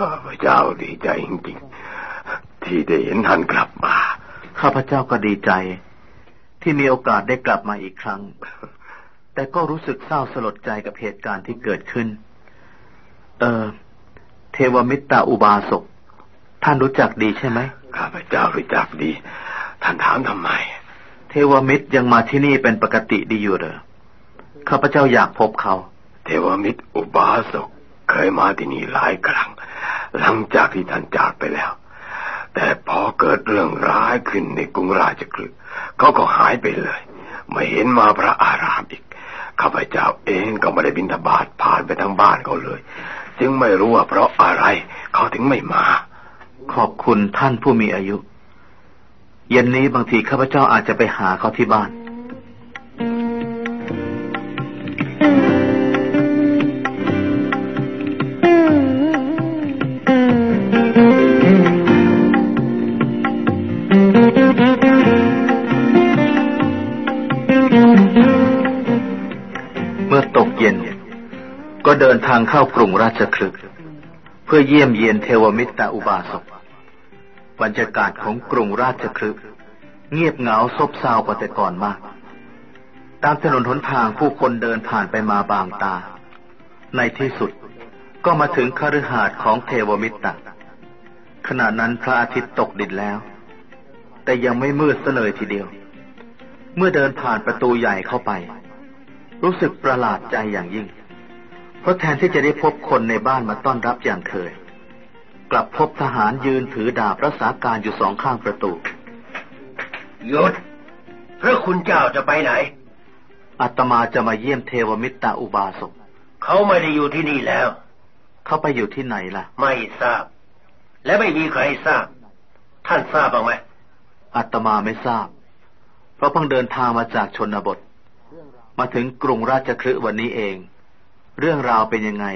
ข้าพเจ้าดีใจจริงๆที่ได้เห็นท่านกลับมา ข้าพเจ้าก็ดีใจ ที่มีโอกาสได้กลับมาอีกครั้ง แต่ก็รู้สึกเศร้าสลดใจกับเหตุการณ์ที่เกิดขึ้น เออเทวมิตรตาอุบาสกท่านรู้จักดีใช่ไหมข้าพเจ้ารู้จักดี ท่านถามทำไม เทวมิตรยังมาที่นี่เป็นปกติดีอยู่เหรอข้าพเจ้าอยากพบเขา เทวมิตรอุบาสกเคยมาที่นี่หลายครั้ง หลังจากที่ท่านจากไปแล้ว แต่พอเกิดเรื่องร้ายขึ้นในกรุงราชกฤห์เขาก็หายไปเลย ไม่เห็นมาพระอารามอีกข้าพเจ้าเองก็ไม่ได้บินทบาทผ่านไปทางบ้านเขาเลย จึงไม่รู้ว่าเพราะอะไรเขาถึงไม่มา ขอบคุณท่านผู้มีอายุ เย็นนี้บางทีข้าพเจ้าอาจจะไปหาเขาที่บ้าน เดินทางเข้ากรุงราชคลึกเพื่อเยี่ยมเยียนเทวมิตรอุบาสกบรรยากาศของกรุงราชคลึกเงียบเหงาซบเซากว่าแต่ก่อนมาก ตามถนนหนทางผู้คนเดินผ่านไปมาบางตา ในที่สุดก็มาถึงคฤหาสน์ของเทวมิตรขณะนั้นพระอาทิตย์ตกดินแล้ว แต่ยังไม่มืดเสเลยทีเดียว เมื่อเดินผ่านประตูใหญ่เข้าไป รู้สึกประหลาดใจอย่างยิ่ง เพราะแทนที่จะได้พบคนในบ้านมาต้อนรับอย่างเคย กลับพบทหารยืนถือดาบรักษาการอยู่สองข้างประตูหยุดพระคุณเจ้าจะไปไหนอาตมาจะมาเยี่ยมเทวมิตรอุบาสกเขาไม่ได้อยู่ที่นี่แล้ว เขาไปอยู่ที่ไหนล่ะ ไม่ทราบ และไม่มีใครทราบ ท่านทราบบ้างไหมอาตมาไม่ทราบ เพราะเพิ่งเดินทางมาจากชนบท มาถึงกรุงราชคฤห์วันนี้เอง เรื่องราวเป็นยังไง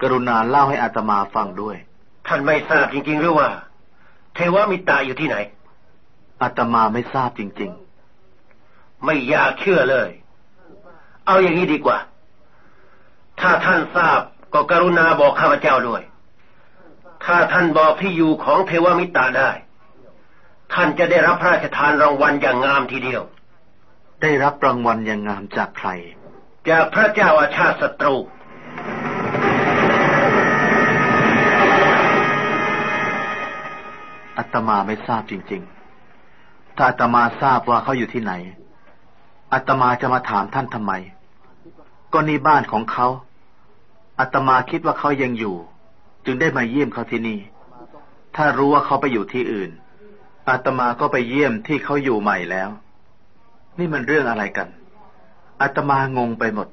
กรุณาเล่าให้อาตมาฟังด้วย ท่านไม่ทราบจริงๆหรือว่า เทวมิตาอยู่ที่ไหนอาตมาไม่ทราบจริงไม่อยากเชื่อเลย เอาอย่างนี้ดีกว่า ถ้าท่านทราบก็กรุณาบอกข้าพเจ้าด้วย ถ้าท่านบอกที่อยู่ของเทวมิตาได้ ท่านจะได้รับพระราชทานรางวัลอย่างงามทีเดียวๆได้รับรางวัลอย่างงามจากใคร จากพระเจ้าอาชาติศัตรูอาตมาไม่ทราบจริง ๆ ถ้าอาตมาทราบว่าเขาอยู่ที่ไหนอาตมาจะมาถามท่านทำไม ก็นี่บ้านของเขาอาตมาคิดว่าเขายังอยู่ จึงได้มาเยี่ยมเขาที่นี่ ถ้ารู้ว่าเขาไปอยู่ที่อื่น อาตมาก็ไปเยี่ยมที่เขาอยู่ใหม่แล้ว นี่มันเรื่องอะไรกัน อาตมางงไปหมด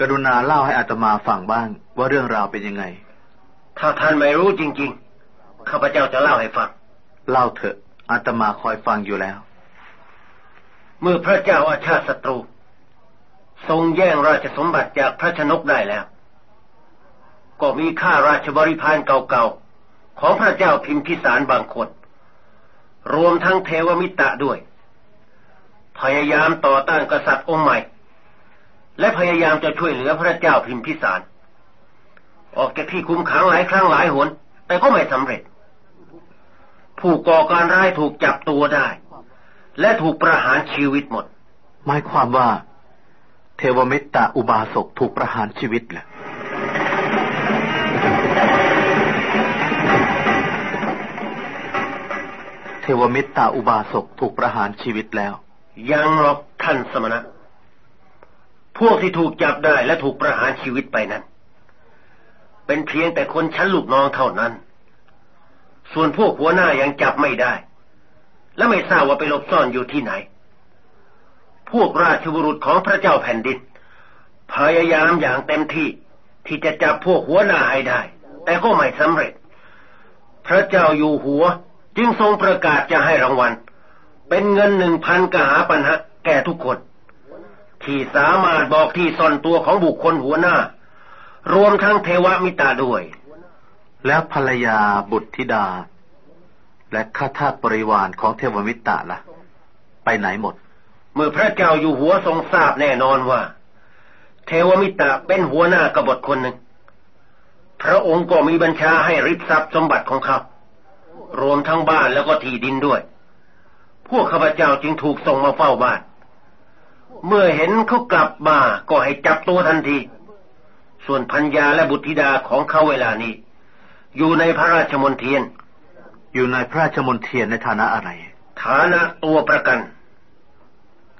กรุณาเล่าให้อาตมาฟังบ้าง ว่าเรื่องราวเป็นยังไง ถ้าท่านไม่รู้จริง ๆ ข้าพเจ้าจะเล่าให้ฟัง เล่าเถอะอาตมาคอยฟังอยู่แล้ว เมื่อพระเจ้าอาชาติศัตรู ทรงแย่งราชสมบัติจากพระชนกได้แล้ว ก็มีข้าราชบริพารเก่าๆ ของพระเจ้าพิมพิสารบางคน รวมทั้งเทวมิตรด้วย พยายามต่อต้านกษัตริย์องค์ใหม่ และพยายามจะช่วยเหลือพระเจ้าพิมพิสาร ออกจากที่คุมขังหลายครั้งหลายหน แต่ก็ไม่สำเร็จ ผู้ก่อการร้ายถูกจับตัวได้ และถูกประหารชีวิตหมด หมายความว่า เทวมิตรอุบาสกถูกประหารชีวิตแหละเทวมิตรอุบาสกถูกประหารชีวิตแล้ว ยังหรอกท่านสมณะ พวกที่ถูกจับได้และถูกประหารชีวิตไปนั้น เป็นเพียงแต่คนชั้นลูกน้องเท่านั้น ส่วนพวกหัวหน้ายังจับไม่ได้ และไม่ทราบว่าไปหลบซ่อนอยู่ที่ไหน พวกราชบุรุษของพระเจ้าแผ่นดิน พยายามอย่างเต็มที่ที่จะจับพวกหัวหน้าให้ได้ แต่ก็ไม่สำเร็จ พระเจ้าอยู่หัวจึงทรงประกาศจะให้รางวัล เป็นเงินหนึ่งพันกหาปัญหาแก่ทุกคน ที่สามารถบอกที่ซ่อนตัวของบุคคลหัวหน้า รวมทั้งเทวมิตาด้วย แล้วภรรยาบุตรธิดา และข้าทาสบริวารของเทวมิตรล่ะ ไปไหนหมด เมื่อพระเจ้าอยู่หัวทรงทราบแน่นอนว่า เทวมิตรเป็นหัวหน้ากบฏคนหนึ่ง พระองค์ก็มีบัญชาให้ริบทรัพย์สมบัติของเขา รวมทั้งบ้านแล้วก็ที่ดินด้วย พวกข้าพเจ้าจึงถูกส่งมาเฝ้าบ้าน เมื่อเห็นเขากลับมาก็ให้จับตัวทันที ส่วนพัญญาและบุตรธิดาของเขาเวลานี้ อยู่ในพระราชมณฑียนอยู่ในพระราชมณฑียนในฐานะอะไร ฐานะตัวประกัน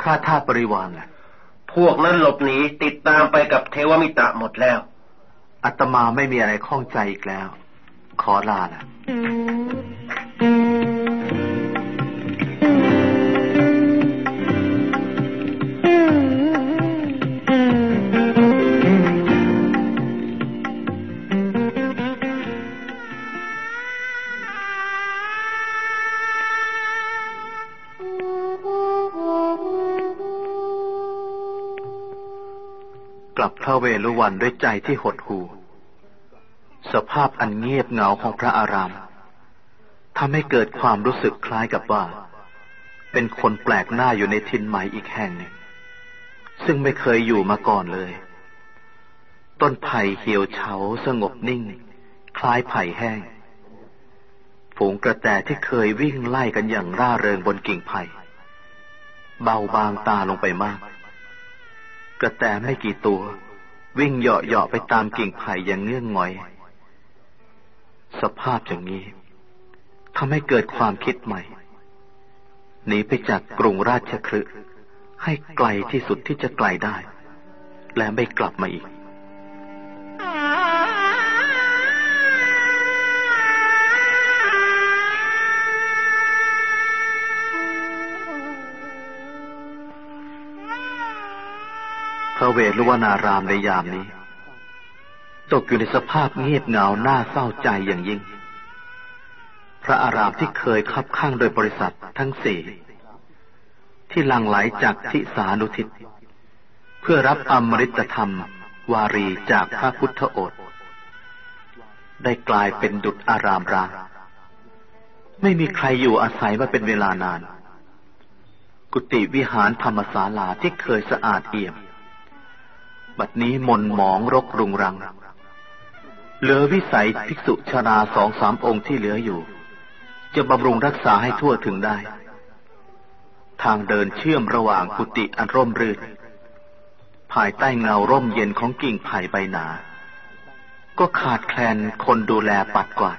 ข้าทาสบริวารนะพวกนั้นหลบหนีติดตามไปกับเทวมิตรหมดแล้ว อัตมาไม่มีอะไรข้องใจอีกแล้ว ขอลาละ กลับพระเวรุวันด้วยใจที่หดหู่ สภาพอันเงียบเหงาของพระอารามทำให้เกิดความรู้สึกคล้ายกับว่า เป็นคนแปลกหน้าอยู่ในทินใหม่อีกแห่งหนึ่ง ซึ่งไม่เคยอยู่มาก่อนเลย ต้นไผ่เหี่ยวเฉาสงบนิ่ง คล้ายไผ่แห้ง ฝูงกระแตที่เคยวิ่งไล่กันอย่างร่าเริงบนกิ่งไผ่ เบาบางตาลงไปมาก กระแตไม่กี่ตัว วิ่งเหาะๆไปตามกิ่งไผ่อย่างเงื่อนงอย สภาพอย่างนี้ทำให้เกิดความคิดใหม่หนีไปจากกรุงราชคฤห์ให้ไกลที่สุดที่จะไกลได้ และไม่กลับมาอีก เวรุวนารามในยามนี้ ตกอยู่ในสภาพเงียบเหงาหน้าเศร้าใจอย่างยิ่ง พระอารามที่เคยคับข้างโดยบริษัททั้งสี่ที่ลังไหลจากทิสานุทิศเพื่อรับอมฤตธรรม วารีจากพระพุทธโอษได้กลายเป็นดุจอารามร้างไม่มีใครอยู่อาศัยมาเป็นเวลานาน กุฏิวิหารธรรมศาลาที่เคยสะอาดเอี่ยม บัดนี้มนหมองรกรุงรัง เหลือวิสัยภิกษุชราสองสามองค์ที่เหลืออยู่ จะบำรุงรักษาให้ทั่วถึงได้ ทางเดินเชื่อมระหว่างกุฏิอันร่มรื่น ภายใต้เงาร่มเย็นของกิ่งไผ่ใบหนา ก็ขาดแคลนคนดูแลปัดกวาด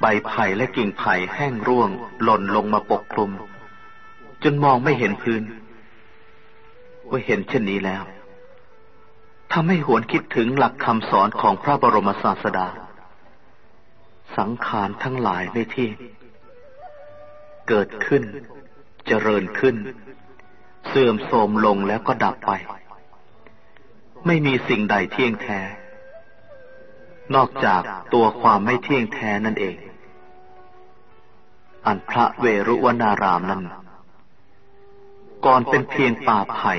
ใบไผ่และกิ่งไผ่แห้งร่วง หล่นลงมาปกคลุม จนมองไม่เห็นพื้นว่าเห็นเช่นนี้แล้ว ทำให้หวนคิดถึงหลักคำสอนของพระบรมศาสดา สังขารทั้งหลายไม่เที่ยงเกิดขึ้น เจริญขึ้น เสื่อมโทรมลงแล้วก็ดับไป ไม่มีสิ่งใดเที่ยงแท้ นอกจากตัวความไม่เที่ยงแท้นั่นเอง อันพระเวรุวนารามนั้น ก่อนเป็นเพียงป่าไผ่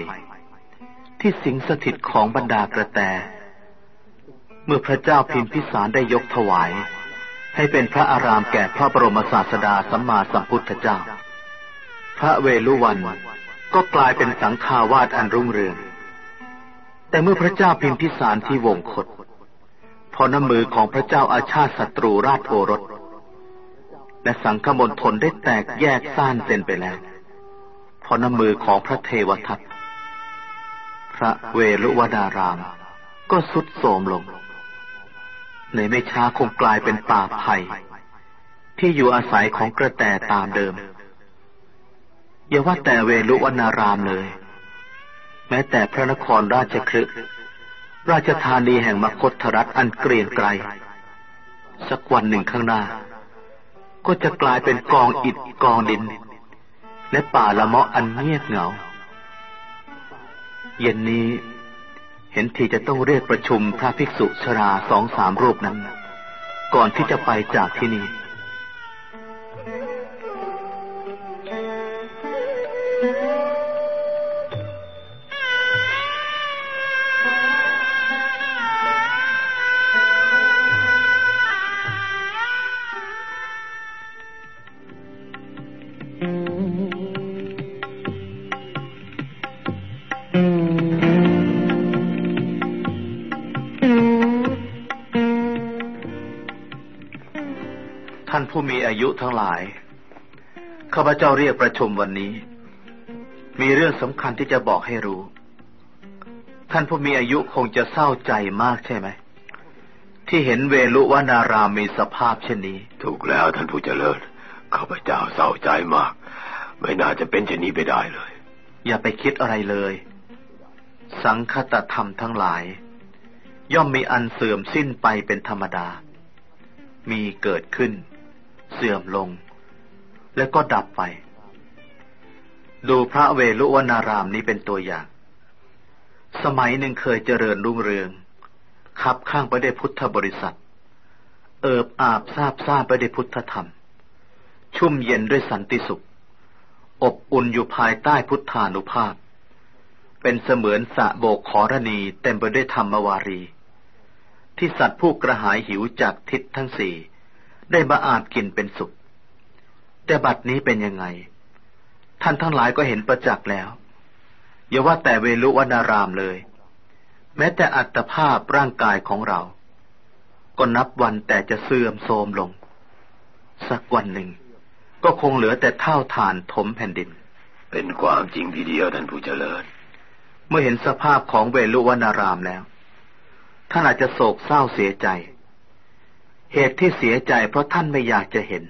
ที่สิงสถิตของบรรดากระแต เมื่อพระเจ้าพิมพิสารได้ยกถวาย ให้เป็นพระอารามแก่พระบรมศาสดาสัมมาสัมพุทธเจ้า พระเวลุวันก็กลายเป็นสังฆาวาสอันรุ่งเรือง แต่เมื่อพระเจ้าพิมพิสารที่วงคตพอน้ำมือของพระเจ้าอาชาติศัตรูราชโอรส และสังฆมณฑลได้แตกแยกซ่านเส้นไปแล้ว พอน้ำมือของพระเทวทัตพ ระเวรุวดาราม ก็สุดโทมลง ในไม่ช้าคงกลายเป็นป่าไผ่ที่อยู่อาศัยของกระแตตามเดิม อย่าว่าแต่เวรุวนารามเลย แม้แต่พระนครราชครึราชธานีแห่งมคตรัฐอันเกรียงไกร สักวันหนึ่งข้างหน้า ก็จะกลายเป็นกองอิฐกองดิน และป่าละเมาะอันเงียบเหงา เย็นนี้ เห็นทีจะต้องเรียกประชุมพระภิกษุชราสองสามรูปนั้น ก่อนที่จะไปจากที่นี่ ยุทั้งหลาย ข้าพเจ้าเรียกประชุมวันนี้ มีเรื่องสำคัญที่จะบอกให้รู้ ท่านผู้มีอายุคงจะเศร้าใจมากใช่ไหม ที่เห็นเวลุวนารามมีสภาพเช่นนี้ ถูกแล้วท่านผู้เจริญ ข้าพเจ้าเศร้าใจมาก ไม่น่าจะเป็นเช่นนี้ไปได้เลย อย่าไปคิดอะไรเลย สังคตธรรมทั้งหลาย ย่อมมีอันเสื่อมสิ้นไปเป็นธรรมดามีเกิดขึ้น เสื่อมลง แล้วก็ดับไป ดูพระเวลุวนารามนี้เป็นตัวอย่าง สมัยหนึ่งเคยเจริญรุ่งเรืองขับข้างไปได้พุทธบริษัท เอิบอาบซาบซ่าไปได้พุทธธรรม ชุ่มเย็นด้วยสันติสุข อบอุ่นอยู่ภายใต้พุทธานุภาพ เป็นเสมือนสะโบกขอรณีเต็มไปด้วยธรรมวารี ที่สัตว์ผู้กระหายหิวจากทิศทั้งสี่ ได้มาอาบกินเป็นสุข แต่บัดนี้เป็นยังไง ท่านทั้งหลายก็เห็นประจักษ์แล้ว อย่าว่าแต่เวลุวนารามเลย แม้แต่อัตภาพร่างกายของเรา ก็นับวันแต่จะเสื่อมโทรมลง สักวันหนึ่ง ก็คงเหลือแต่เท่าฐานถมแผ่นดิน เป็นความจริงทีเดียวท่านผู้เจริญ เมื่อเห็นสภาพของเวลุวนารามแล้ว ท่านอาจจะโศกเศร้าเสียใจ เหตุที่เสียใจเพราะท่านไม่อยากจะเห็น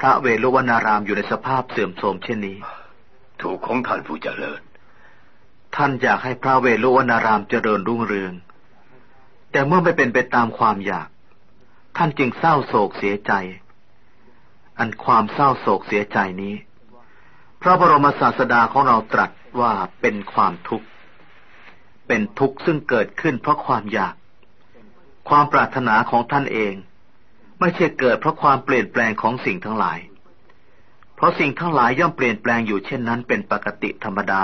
พระเวลุวนารามอยู่ในสภาพเสื่อมโทรมเช่นนี้ ถูกของท่านผู้เจริญ ท่านอยากให้พระเวลุวนารามเจริญรุ่งเรือง แต่เมื่อไม่เป็นไปตามความอยาก ท่านจึงเศร้าโศกเสียใจ อันความเศร้าโศกเสียใจนี้ พระบรมศาสดาของเราตรัสว่าเป็นความทุกข์ เป็นทุกข์ซึ่งเกิดขึ้นเพราะความอยาก ความปรารถนาของท่านเอง ไม่ใช่เกิดเพราะความเปลี่ยนแปลงของสิ่งทั้งหลาย เพราะสิ่งทั้งหลายย่อมเปลี่ยนแปลงอยู่เช่นนั้นเป็นปกติธรรมดา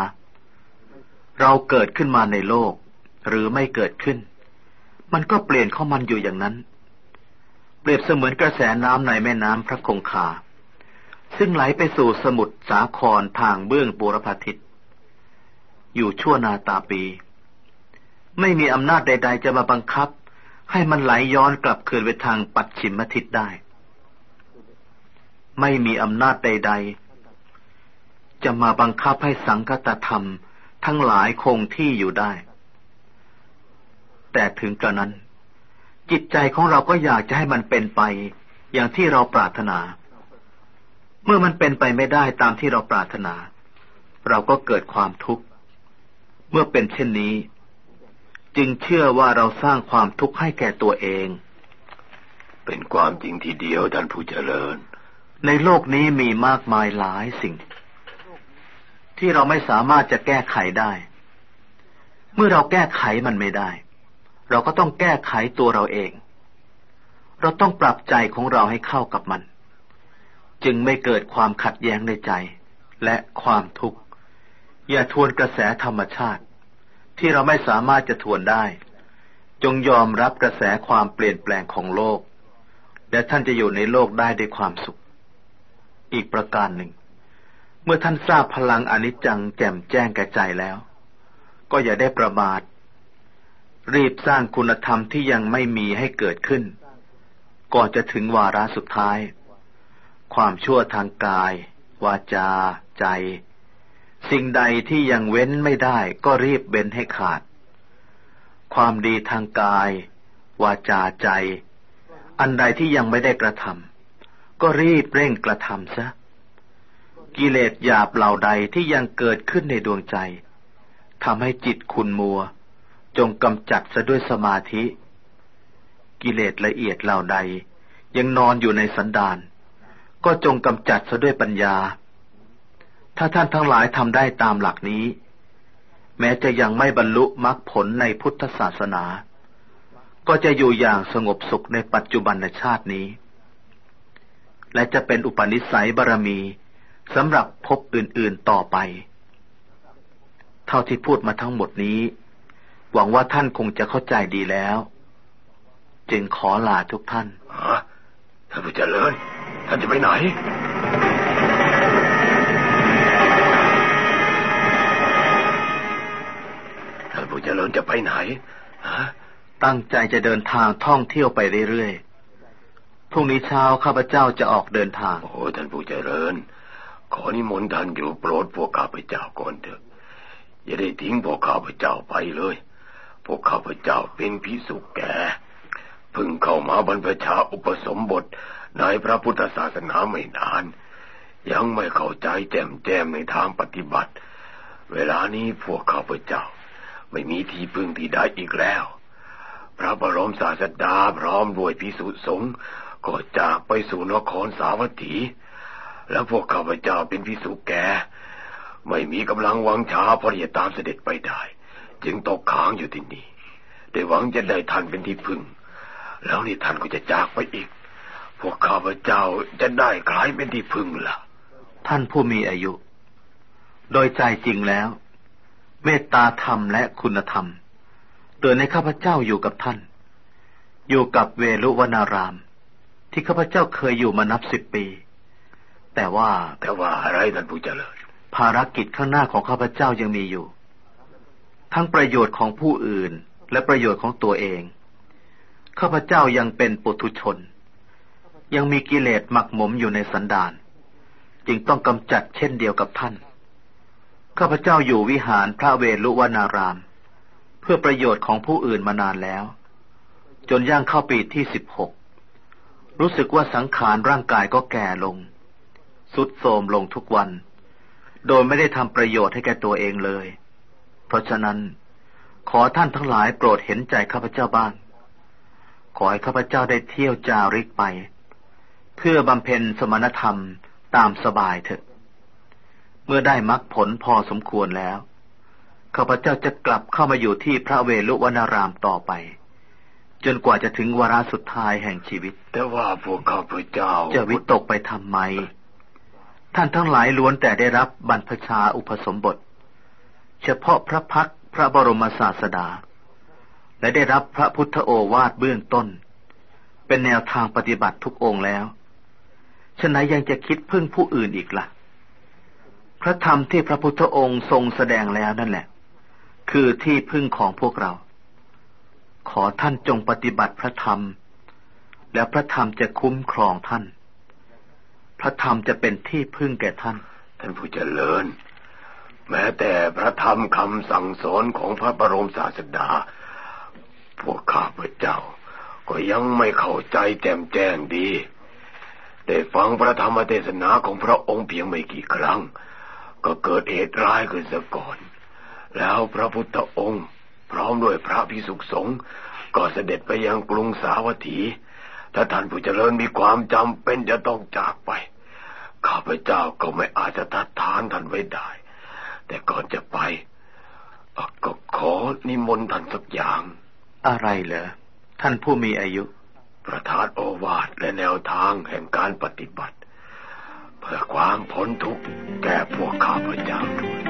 เราเกิดขึ้นมาในโลก หรือไม่เกิดขึ้น มันก็เปลี่ยนเข้ามันอยู่อย่างนั้น เปรียบเสมือนกระแสน้ำในแม่น้ำพระคงคา ซึ่งไหลไปสู่สมุทรสาครทางเบื้องบูรพาทิตอยู่ชั่วนาตาปี ไม่มีอำนาจใด ๆ จะมาบังคับ ให้มันไหลย้อนกลับคืนไปทางปัจฉิมทิศได้ ไม่มีอำนาจใด ๆ จะมาบังคับให้สังคตธรรมทั้งหลายคงที่อยู่ได้ แต่ถึงกระนั้น จิตใจของเราก็อยากจะให้มันเป็นไป อย่างที่เราปรารถนา เมื่อมันเป็นไปไม่ได้ตามที่เราปรารถนา เราก็เกิดความทุกข์ เมื่อเป็นเช่นนี้ จึงเชื่อว่าเราสร้างความทุกข์ให้แก่ตัวเอง เป็นความจริงทีเดียวท่านผู้เจริญ ในโลกนี้มีมากมายหลายสิ่ง ที่เราไม่สามารถจะแก้ไขได้ เมื่อเราแก้ไขมันไม่ได้ เราก็ต้องแก้ไขตัวเราเอง เราต้องปรับใจของเราให้เข้ากับมัน จึงไม่เกิดความขัดแย้งในใจและความทุกข์ อย่าทวนกระแสธรรมชาติ ที่เราไม่สามารถจะทวนได้ จงยอมรับกระแสความเปลี่ยนแปลงของโลก และท่านจะอยู่ในโลกได้ด้วยความสุข อีกประการหนึ่ง เมื่อท่านทราบพลังอนิจจังแจ่มแจ้งแก่ใจแล้ว ก็อย่าได้ประมาทรีบสร้างคุณธรรมที่ยังไม่มีให้เกิดขึ้น ก่อนจะถึงวาระสุดท้าย ความชั่วทางกาย วาจา ใจ สิ่งใดที่ยังเว้นไม่ได้ก็รีบเบ้นให้ขาด ความดีทางกาย วาจาใจ อันใดที่ยังไม่ได้กระทำก็รีบเร่งกระทำซะ กิเลสหยาบเหล่าใดที่ยังเกิดขึ้นในดวงใจทำให้จิตคุณมัว จงกำจัดซะด้วยสมาธิ กิเลสละเอียดเหล่าใด ยังนอนอยู่ในสันดาน ก็จงกำจัดซะด้วยปัญญา ถ้าท่านทั้งหลายทำได้ตามหลักนี้ แม้จะยังไม่บรรลุมรรคผลในพุทธศาสนา ก็จะอยู่อย่างสงบสุขในปัจจุบันชาตินี้ และจะเป็นอุปนิสัยบารมีสำหรับภพอื่นๆต่อไป เท่าที่พูดมาทั้งหมดนี้ หวังว่าท่านคงจะเข้าใจดีแล้ว จึงขอลาทุกท่านท่านผู้เจริญท่านจะไปไหน ริญจะไปไหนฮะตั้งใจจะเดินทางท่องเที่ยวไปเรื่อยๆ พรุ่งนี้เช้าข้าพเจ้าจะออกเดินทาง โอ้ท่านผู้เจริญ ขอนิมนต์ท่านอยู่โปรดพวกข้าพเจ้าก่อนเถอะ อย่าได้ทิ้งพวกข้าพเจ้าไปเลย พวกข้าพเจ้าเป็นพิสุแก่เพิ่งเข้ามาบรรพชาอุปสมบทในพระพุทธศาสนาไม่นาน ยังไม่เข้าใจแจ่มแจ้มในทางปฏิบัติ เวลานี้พวกข้าพเจ้า ไม่มีที่พึ่งที่ใดอีกแล้ว พระบรมศาสดาพร้อมด้วยพิสุสงฆ์ก็จากไปสู่นครสาวัตถี แล้วพวกข้าพเจ้าเป็นพิสุแก่ไม่มีกำลังวังชาพอจะตามเสด็จไปได้ จึงตกค้างอยู่ที่นี่ได้หวังจะได้ท่านเป็นที่พึ่ง แล้วนี่ท่านก็จะจากไปอีก พวกข้าพเจ้าจะได้ใครเป็นที่พึ่งล่ะ ท่านผู้มีอายุ โดยใจจริงแล้ว เมตตาธรรมและคุณธรรม เตือนให้ข้าพเจ้าอยู่กับท่าน อยู่กับเวลุวนาราม ที่ข้าพเจ้าเคยอยู่มานับสิบปี แต่ว่าแต่ว่าอะไรท่านผู้เจริญภารกิจข้างหน้าของข้าพเจ้ายังมีอยู่ ทั้งประโยชน์ของผู้อื่นและประโยชน์ของตัวเอง ข้าพเจ้ายังเป็นปุถุชน ยังมีกิเลสหมักหมมอยู่ในสันดาน จึงต้องกำจัดเช่นเดียวกับท่าน ข้าพเจ้าอยู่วิหารพระเวลุวนาราม เพื่อประโยชน์ของผู้อื่นมานานแล้ว จนย่างเข้าปีที่สิบหกรู้สึกว่าสังขารร่างกายก็แก่ลงสุดโทรมลงทุกวัน โดยไม่ได้ทำประโยชน์ให้แก่ตัวเองเลย เพราะฉะนั้น ขอท่านทั้งหลายโปรดเห็นใจข้าพเจ้าบ้าง ขอให้ข้าพเจ้าได้เที่ยวจาริกไป เพื่อบำเพ็ญสมณธรรมตามสบายเถอะ มื่อได้มรรคผลพอสมควรแล้วข้าพเจ้าจะกลับเข้ามาอยู่ที่พระเวลุวนารามต่อไป จนกว่าจะถึงวาระสุดท้ายแห่งชีวิต แต่ว่าพวกข้าพเจ้า จะวิตกไปทำไม ท่านทั้งหลายล้วนแต่ได้รับบรรพชาอุปสมบท เฉพาะพระพักตร์พระบรมศาสดา และได้รับพระพุทธโอวาทเบื้องต้น เป็นแนวทางปฏิบัติทุกองค์แล้วฉะนั้นยังจะคิดพึ่งผู้อื่นอีกละ่ะ พระธรรมที่พระพุทธองค์ทรงแสดงแล้วนั่นแหละ คือที่พึ่งของพวกเรา ขอท่านจงปฏิบัติพระธรรม แล้วพระธรรมจะคุ้มครองท่าน พระธรรมจะเป็นที่พึ่งแก่ท่าน ท่านผู้เจริญ แม้แต่พระธรรมคำสั่งสอนของพระบรมศาสดา พวกข้าพเจ้า ก็ยังไม่เข้าใจแจ่มแจ้งดี ได้ฟังพระธรรมเทศนาของพระองค์เพียงไม่กี่ครั้ง ก็เกิดเหตุร้ายขึ้นซะก่อน แล้วพระพุทธองค์ พร้อมด้วยพระพิสุสงฆ์ก็เสด็จไปยังกรุงสาวัตถี ถ้าท่านผู้เจริญมีความจำเป็นจะต้องจากไป ข้าพเจ้าก็ไม่อาจจะทัดทานท่านไว้ได้ แต่ก่อนจะไปก็ขอนิมนต์ท่านสักอย่าง อะไรเหรอ ท่านผู้มีอายุ ประทานโอวาทและแนวทางแห่งการปฏิบัติ เพื่อความพ้นทุกข์แก่พวกข้าพเจ้าด้วย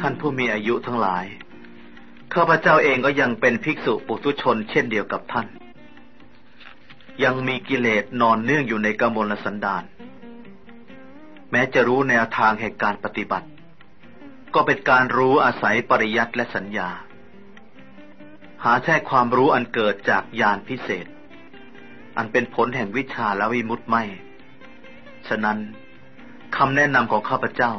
ท่านผู้มีอายุทั้งหลาย ข้าพเจ้าเองก็ยังเป็นภิกษุปุถุชนเช่นเดียวกับท่าน ยังมีกิเลสนอนเนื่องอยู่ในกมลสันดานแม้จะรู้แนวทางแห่งการปฏิบัติ ก็เป็นการรู้อาศัยปริยัติและสัญญา หาใช่ความรู้อันเกิดจากญาณพิเศษ อันเป็นผลแห่งวิชาและวิมุตติไม่ ฉะนั้นคำแนะนำของข้าพเจ้า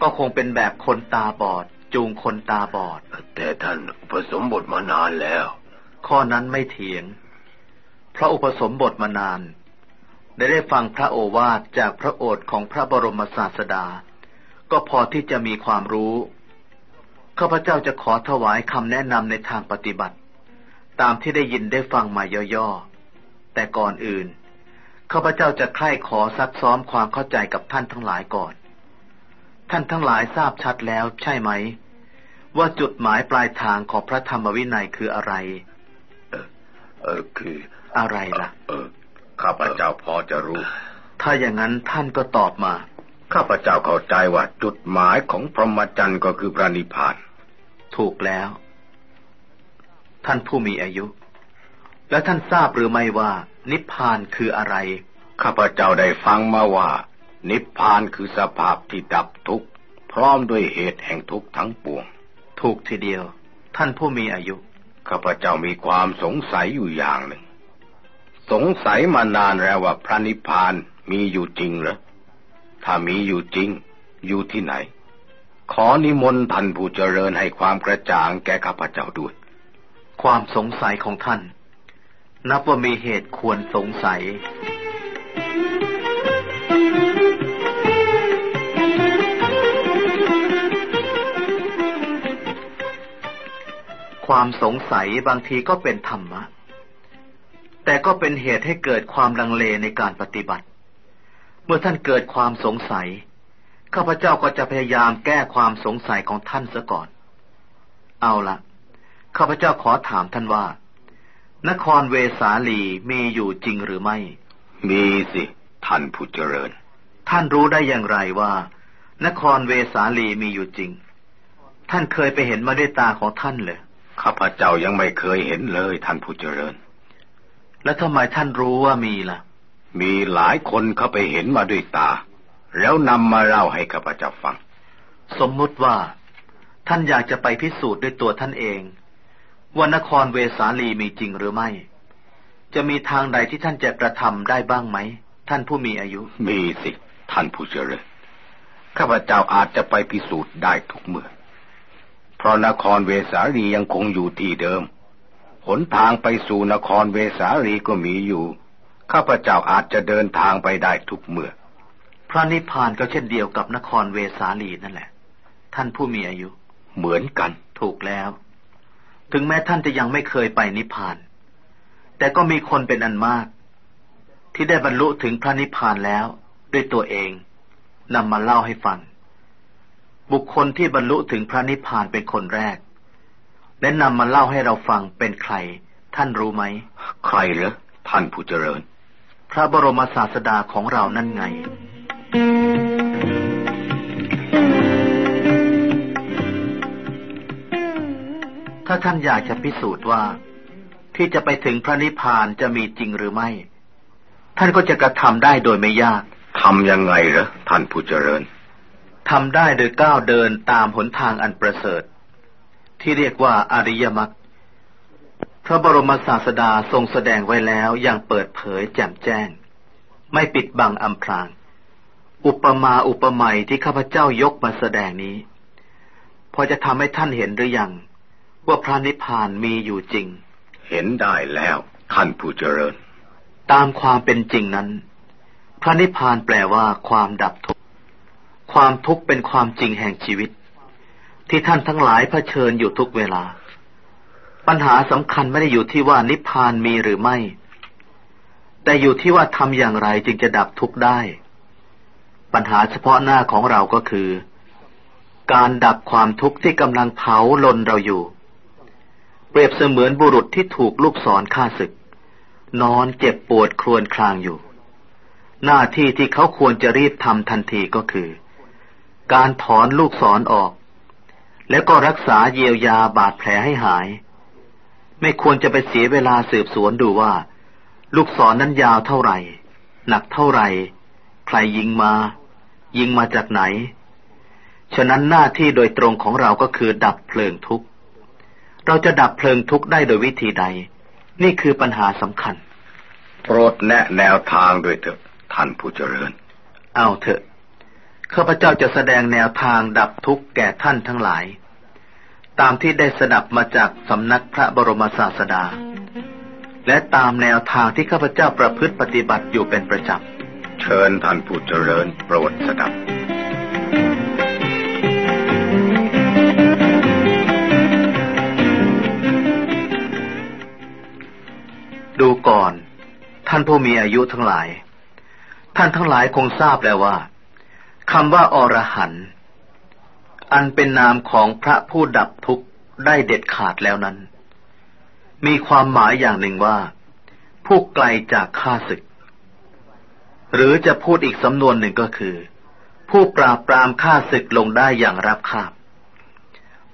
ก็คงเป็นแบบคนตาบอด จูงคนตาบอด แต่ท่านอุปสมบทมานานแล้ว ข้อนั้นไม่เถียงเพระอุปสมบทมานาน ได้ได้ฟังพระโอวาทจากพระโอษฐ์ของพระบรมศาสดา ก็พอที่จะมีความรู้ข้าพเจ้าจะขอถวายคำแนะนำในทางปฏิบัติ ตามที่ได้ยินได้ฟังมาย่อๆ แต่ก่อนอื่นข้าพเจ้าจะใคร่ขอซักซ้อมความเข้าใจกับท่านทั้งหลายก่อน ท่านทั้งหลายทราบชัดแล้วใช่ไหม ว่าจุดหมายปลายทางของพระธรรมวินัยคืออะไร เออเออคือ อะไรล่ะ เออ ข้าพเจ้าพอจะรู้ ถ้าอย่างนั้นท่านก็ตอบมา ข้าพเจ้าเข้าใจว่าจุดหมายของพรหมจรรย์ก็คือพระนิพพาน ถูกแล้ว ท่านผู้มีอายุ และท่านทราบหรือไม่ว่า นิพพานคืออะไร ข้าพเจ้าได้ฟังมาว่า นิพพานคือสภาพที่ดับทุกข์พร้อมด้วยเหตุแห่งทุกข์ทั้งปวง ถูกทีเดียว ท่านผู้มีอายุข้าพเจ้ามีความสงสัยอยู่อย่างหนึ่ง สงสัยมานานแล้วว่าพระนิพพานมีอยู่จริงเหรอ ถ้ามีอยู่จริง อยู่ที่ไหน ขอนิมนต์ท่านผู้เจริญให้ความกระจ่างแก่ข้าพเจ้าด้วย ความสงสัยของท่าน นับว่ามีเหตุควรสงสัยความสงสัยบางทีก็เป็นธรรมะ แต่ก็เป็นเหตุให้เกิดความลังเลในการปฏิบัติ เมื่อท่านเกิดความสงสัย ข้าพเจ้าก็จะพยายามแก้ความสงสัยของท่านซะก่อน เอาละข้าพเจ้าขอถามท่านว่า นครเวสาลีมีอยู่จริงหรือไม่ มีสิ ท่านผู้เจริญ ท่านรู้ได้อย่างไรว่า นครเวสาลีมีอยู่จริง ท่านเคยไปเห็นมาด้วยตาของท่านเลยข้าพเจ้ายังไม่เคยเห็นเลยท่านผู้เจริญ แล้วทำไมท่านรู้ว่ามีล่ะ มีหลายคนเขาไปเห็นมาด้วยตา แล้วนำมาเล่าให้ข้าพเจ้าฟัง สมมุติว่า ท่านอยากจะไปพิสูจน์ด้วยตัวท่านเอง ว่านครเวสาลีมีจริงหรือไม่ จะมีทางใดที่ท่านจะกระทำได้บ้างไหม ท่านผู้มีอายุ มีสิ ท่านผู้เจริญข้าพเจ้าอาจจะไปพิสูจน์ได้ทุกเมื่อ เพราะนครเวสาลียังคงอยู่ที่เดิม หนทางไปสู่นครเวสาลีก็มีอยู่ ข้าพเจ้าอาจจะเดินทางไปได้ทุกเมื่อ พระนิพพานก็เช่นเดียวกับนครเวสาลีนั่นแหละ ท่านผู้มีอายุ เหมือนกัน ถูกแล้ว ถึงแม้ท่านจะยังไม่เคยไปนิพพาน แต่ก็มีคนเป็นอันมาก ที่ได้บรรลุถึงพระนิพพานแล้ว ด้วยตัวเองนำมาเล่าให้ฟัง บุคคลที่บรรลุถึงพระนิพพานเป็นคนแรก และนำมาเล่าให้เราฟังเป็นใคร ท่านรู้ไหม ใครเหรอท่านผู้เจริญ พระบรมศาสดาของเรานั่นไง ถ้าท่านอยากจะพิสูจน์ว่า ที่จะไปถึงพระนิพพานจะมีจริงหรือไม่ ท่านก็จะกระทำได้โดยไม่ยากทำยังไงเหรอท่านผู้เจริญทำได้โดยก้าวเดินตามหนทางอันประเสริฐ ที่เรียกว่าอริยมรรคพระบรมศาสดาทรงแสดงไว้แล้วอย่างเปิดเผยแจ่มแจ้ง ไม่ปิดบังอำพราง อุปมาอุปไมยที่ข้าพเจ้ายกมาแสดงนี้ พอจะทำให้ท่านเห็นหรือยัง ว่าพระนิพพานมีอยู่จริง เห็นได้แล้วท่านผู้เจริญ ตามความเป็นจริงนั้น พระนิพพานแปลว่าความดับทุกข์ ความทุกข์เป็นความจริงแห่งชีวิต ที่ท่านทั้งหลายเผชิญอยู่ทุกเวลา ปัญหาสำคัญไม่ได้อยู่ที่ว่านิพพานมีหรือไม่ แต่อยู่ที่ว่าทำอย่างไรจึงจะดับทุกข์ได้ ปัญหาเฉพาะหน้าของเราก็คือ การดับความทุกข์ที่กำลังเผาลนเราอยู่ เปรียบเสมือนบุรุษที่ถูกลูกศรฆ่าศึก นอนเจ็บปวดครวญครางอยู่ หน้าที่ที่เขาควรจะรีบทำทันทีก็คือการถอนลูกศรอออก แล้วก็รักษาเยียวยาบาดแผลให้หาย ไม่ควรจะไปเสียเวลาสืบสวนดูว่า ลูกศรนนั้นยาวเท่าไหร่ หนักเท่าไหร่ ใครยิงมา ยิงมาจากไหน ฉะนั้นหน้าที่โดยตรงของเราก็คือดับเพลิงทุกข์ เราจะดับเพลิงทุกข์ได้โดยวิธีใด นี่คือปัญหาสำคัญ โปรดแนะแนวทางด้วยเถอะท่านผู้เจริญ เอาเถอะ ข้าพเจ้าจะแสดงแนวทางดับทุกข์แก่ท่านทั้งหลาย ตามที่ได้สดับมาจากสำนักพระบรมศาสดา และตามแนวทางที่ข้าพเจ้าประพฤติปฏิบัติอยู่เป็นประจำ เชิญท่านผู้เจริญโปรดสดับดูก่อน ท่านผู้มีอายุทั้งหลาย ท่านทั้งหลายคงทราบแล้วว่า คำว่าอรหันต์อันเป็นนามของพระผู้ดับทุกข์ได้เด็ดขาดแล้วนั้น มีความหมายอย่างหนึ่งว่า ผู้ไกลจากข้าศึก หรือจะพูดอีกสำนวนหนึ่งก็คือ ผู้ปราบปรามข้าศึกลงได้อย่างรับคาบ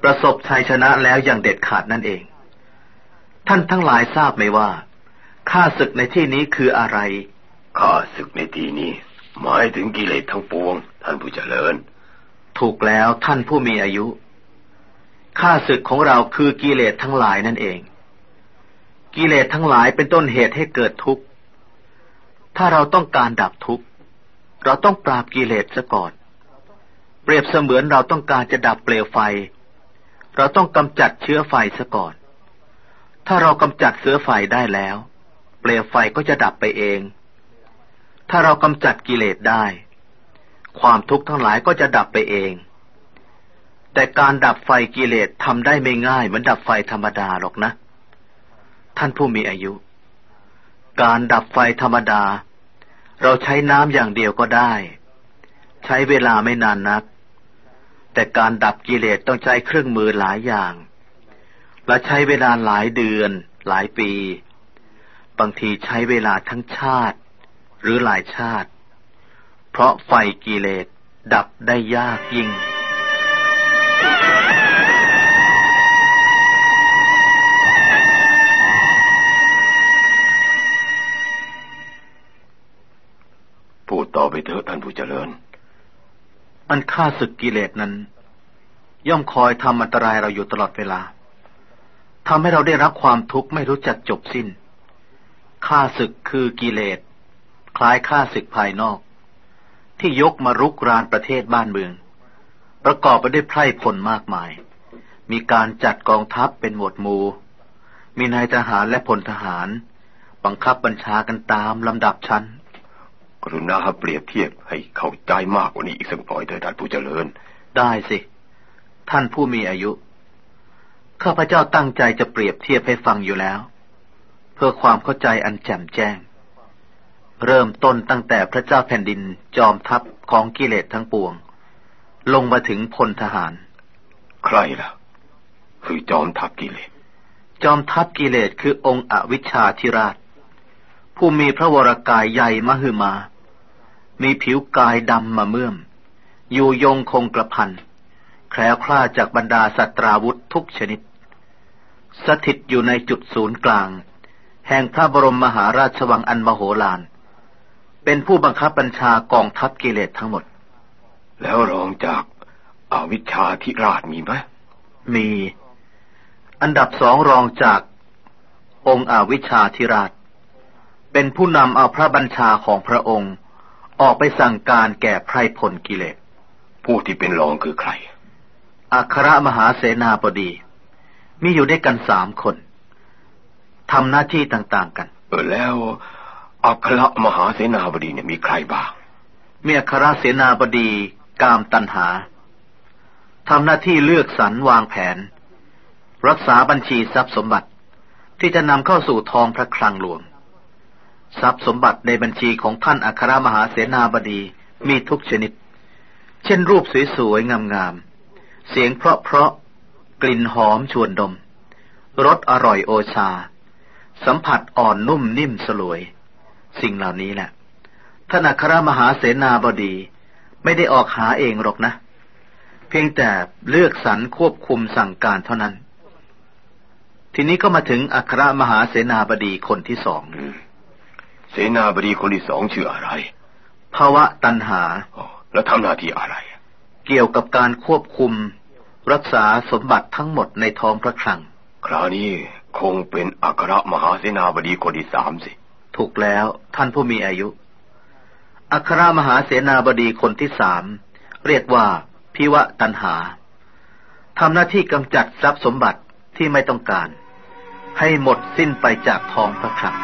ประสบชัยชนะแล้วอย่างเด็ดขาดนั่นเอง ท่านทั้งหลายทราบไหมว่าข้าศึกในที่นี้คืออะไรข้าศึกในที่นี้ หมายถึงกิเลสทั้งปวง ท่านผู้เจริญ ถูกแล้วท่านผู้มีอายุ ข้าศึกของเราคือกิเลสทั้งหลายนั่นเอง กิเลสทั้งหลายเป็นต้นเหตุให้เกิดทุกข์ ถ้าเราต้องการดับทุกข์ เราต้องปราบกิเลสซะก่อน เปรียบเสมือนเราต้องการจะดับเปลวไฟ เราต้องกำจัดเชื้อไฟซะก่อน ถ้าเรากำจัดเชื้อไฟได้แล้ว เปลวไฟก็จะดับไปเองถ้าเรากำจัดกิเลสได้ ความทุกข์ทั้งหลายก็จะดับไปเอง แต่การดับไฟกิเลสทำได้ไม่ง่ายเหมือนดับไฟธรรมดาหรอกนะ ท่านผู้มีอายุ การดับไฟธรรมดา เราใช้น้ำอย่างเดียวก็ได้ ใช้เวลาไม่นานนัก แต่การดับกิเลสต้องใช้เครื่องมือหลายอย่าง และใช้เวลาหลายเดือน หลายปี บางทีใช้เวลาทั้งชาติ หรือหลายชาติ เพราะไฟกิเลสดับได้ยากยิ่ง พูดต่อไปเถอะท่านผู้เจริญ อันฆ่าศึกกิเลสนั้น ย่อมคอยทำอันตรายเราอยู่ตลอดเวลาทำให้เราได้รับความทุกข์ไม่รู้จักจบสิ้นฆ่าศึกคือกิเลส คล้ายฆ่าศึกภายนอก ที่ยกมารุกรานประเทศบ้านเมือง ประกอบไปด้วยไพร่พลมากมาย มีการจัดกองทัพเป็นหมวดหมู่ มีนายทหารและพลทหาร บังคับบัญชากันตามลำดับชั้น กรุณาเปรียบเทียบให้เข้าใจมากกว่านี้อีกสักหน่อยเถิดท่านผู้เจริญ ได้สิ ท่านผู้มีอายุ ข้าพเจ้าตั้งใจจะเปรียบเทียบให้ฟังอยู่แล้ว เพื่อความเข้าใจอันแจ่มแจ้ง เริ่มต้นตั้งแต่พระเจ้าแผ่นดินจอมทัพของกิเลสทั้งปวง ลงมาถึงพลทหาร ใครล่ะ คือจอมทัพกิเลส จอมทัพกิเลสคือองค์อวิชชาธิราช ผู้มีพระวรากายใหญ่มหึมา มีผิวกายดำมาเมื่อม อยู่ยงคงกระพันแคล้วคลาจากบรรดาสัตราวุธทุกชนิด สถิตอยู่ในจุดศูนย์กลาง แห่งพระบรมมหาราชวังอันมโหฬาร เป็นผู้บังคับบัญชากองทัพกิเลสทั้งหมด แล้วรองจากอาวิชชาธิราชมีไหมมี อันดับสองรองจากองค์อาวิชชาธิราช เป็นผู้นำเอาพระบัญชาของพระองค์ ออกไปสั่งการแก่ไพรพลกิเลส ผู้ที่เป็นรองคือใคร อัครมหาเสนาบดี มีอยู่ด้วยกันสามคนทำหน้าที่ต่าง ๆ กัน เออแล้ว อัครมหาเสนาบดีเนี่ยมีใครบ้างเมีอัคราเสนาบดีกามตันหาทำหน้าที่เลือกสรรวางแผน รักษาบัญชีทรัพย์สมบัติที่จะนำเข้าสู่ทองพระคลังหลวง ทรัพย์สมบัติในบัญชีของท่านอัครมหาเสนาบดีมีทุกชนิด เช่นรูปสวยๆงามๆเสียงเพราะๆกลิ่นหอมชวนดมรสอร่อยโอชา สัมผัสอ่อนนุ่มนิ่มสลวย สิ่งเหล่านี้แหละท่านอัครมหาเสนาบดี ไม่ได้ออกหาเองหรอกนะ เพียงแต่เลือกสรรควบคุมสั่งการเท่านั้น ทีนี้ก็มาถึงอัครมหาเสนาบดีคนที่สองเสนาบดีคนที่สองชื่ออะไรภาวะตันหาแล้วทำหน้าที่อะไร เกี่ยวกับการควบคุม รักษาสมบัติทั้งหมดในท้องพระคลัง คราวนี้คงเป็นอัครมหาเสนาบดีคนที่สามสิ ถูกแล้วท่านผู้มีอายุ อัครมหาเสนาบดีคนที่สาม เรียกว่าพิวะตันหาทำหน้าที่กำจัดทรัพย์สมบัติที่ไม่ต้องการ ให้หมดสิ้นไปจากท้องพระคลัง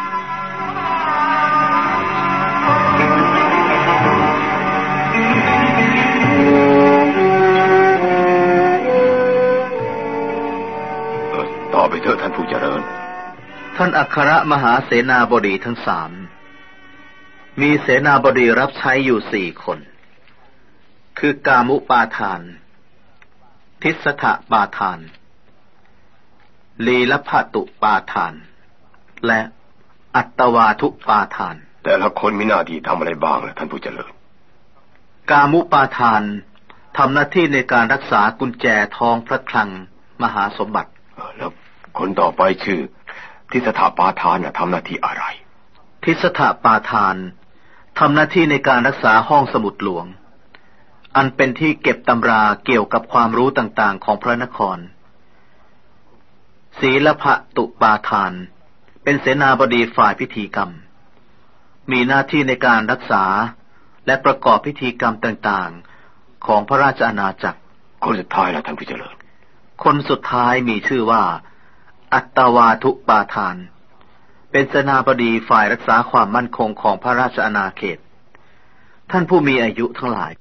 เถอะท่านผู้เจริญ ท่านอัครมหาเสนาบดีทั้งสาม มีเสนาบดีรับใช้อยู่สี่คน คือกามุปาทาน ทิสถปาทาน ลีลพตุปาทาน และอัตวาทุปาทาน แต่ละคนมีหน้าที่ทำอะไรบ้างล่ะท่านผู้เจริญ กามุปาทานทำหน้าที่ในการรักษากุญแจทองพระคลังมหาสมบัติแล้วคนต่อไปชื่อ ทิสถาปาทานน่ะทำหน้าที่อะไร ทิสถาปาทานทำหน้าที่ในการรักษาห้องสมุดหลวง อันเป็นที่เก็บตำราเกี่ยวกับความรู้ต่างๆของพระนคร ศีลพะตุปาทาน เป็นเสนาบดีฝ่ายพิธีกรรม มีหน้าที่ในการรักษาและประกอบพิธีกรรมต่างๆ ของพระราชอาณาจักร คนสุดท้ายล่ะท่านผู้เจริญ คนสุดท้ายมีชื่อว่า อัตวาทุปาทาน เป็นสนาบดีฝ่ายรักษาความมั่นคงของพระราชอาณาเขต ท่านผู้มีอายุทั้งหลาย